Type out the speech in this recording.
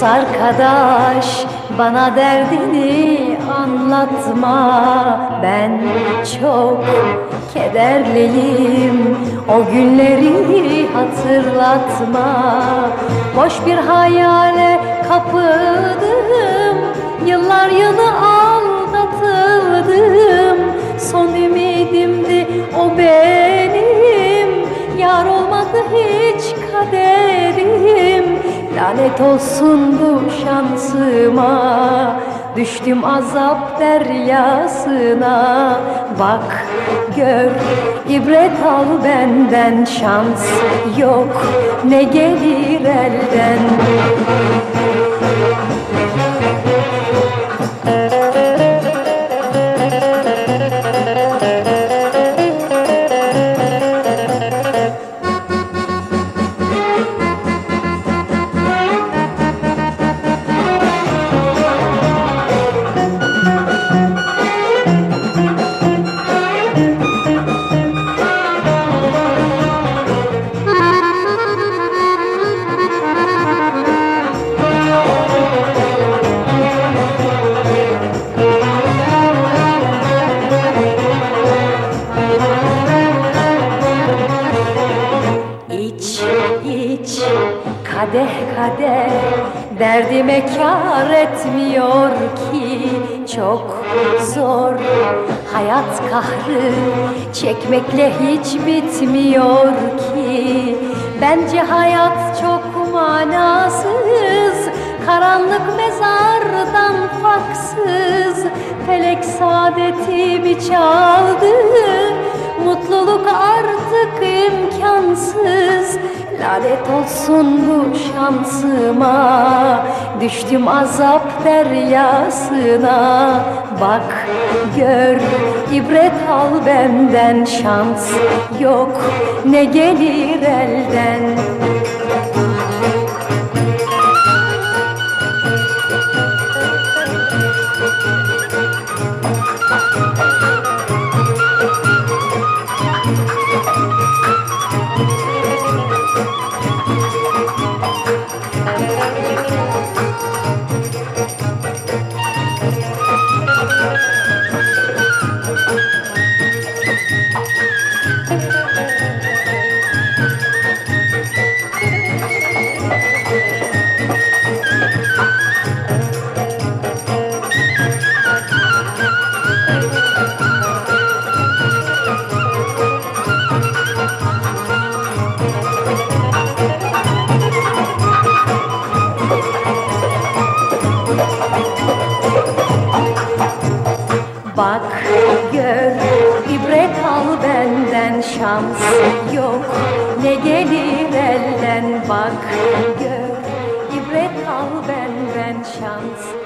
Sus arkadaş bana derdini anlatma. Ben çok kederliyim o günleri hatırlatma. Boş bir hayale kapıldım Lanet olsun bu şansıma. Düştüm azap deryasına. Bak gör ibret al benden. Şans yok ne gelir elden iç kadeh kadeh Derdime kar etmiyor ki. Çok zor hayat kahrı Çekmekle hiç bitmiyor ki. Bence hayat çok manasız Karanlık mezardan faksız Felek saadetimi çaldı Mutluluk artık imkansız Lanet olsun bu şansıma. Düştüm azap deryasına. Bak gör ibret al benden. Şans yok ne gelir elden Bak gör ibret al benden şans yok. Ne gelir elden bak gör ibret al benden şans